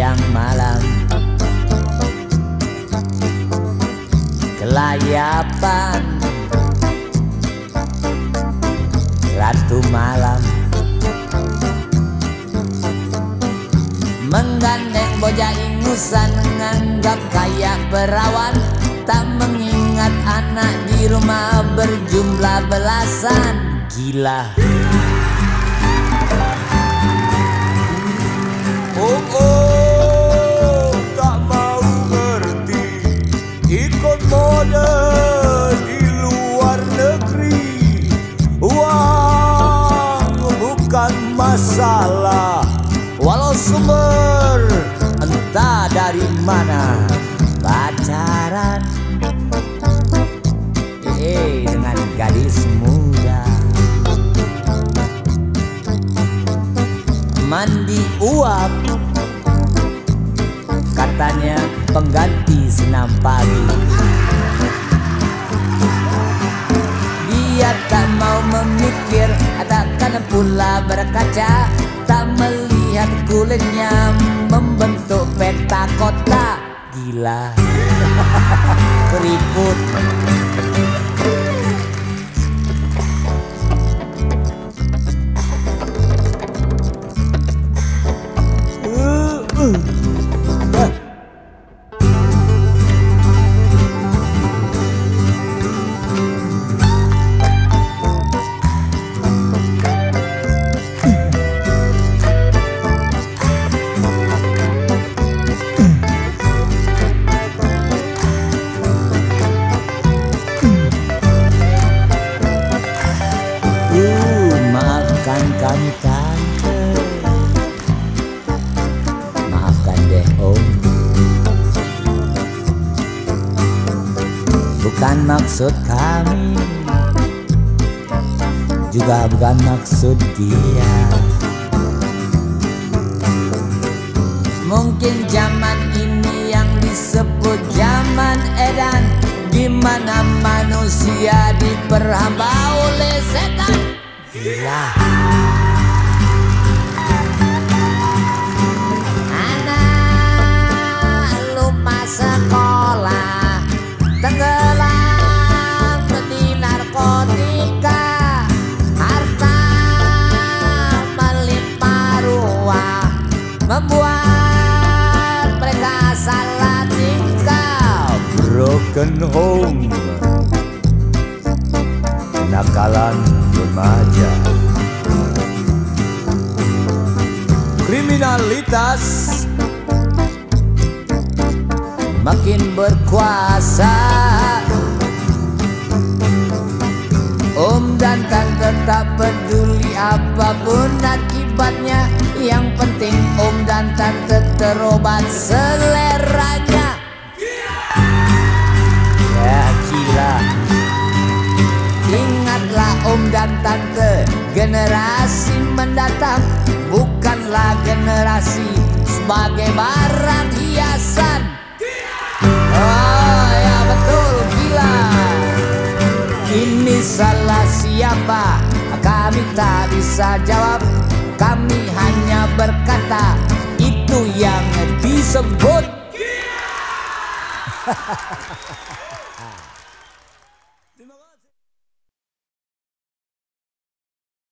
siang malam. Kelayapan. Ratu malam. Menggandeng boja ingusan Menganggap kayak perawan. Tak mengingat anak di rumah berjumlah belasan. Gila. Sumber. Entah dari mana. Pacaran. Eh dengan gadis muda. Mandi uap. Katanya pengganti senam pagi. Dia tak mau memikir Takkan pula berkaca. Tak melihat kulitnya Membentuk peta kota. Gila. Keriput maafkan deh om. Bukan maksud kami. Juga bukan maksud dia. Mungkin zaman ini yang disebut zaman edan Gimana manusia diperhamba oleh setan. Gila Broken home Nakalan remaja. Kriminalitas. Makin berkuasa. Om dan tante tak peduli apa pun akibatnya. Yang penting om dan tante terobat seleranya Generasi mendatang Bukanlah generasi Sebagai barang hiasan. Oh ya betul gila. Ini salah siapa? Kami tak bisa jawab. Kami hanya berkata Itu yang disebut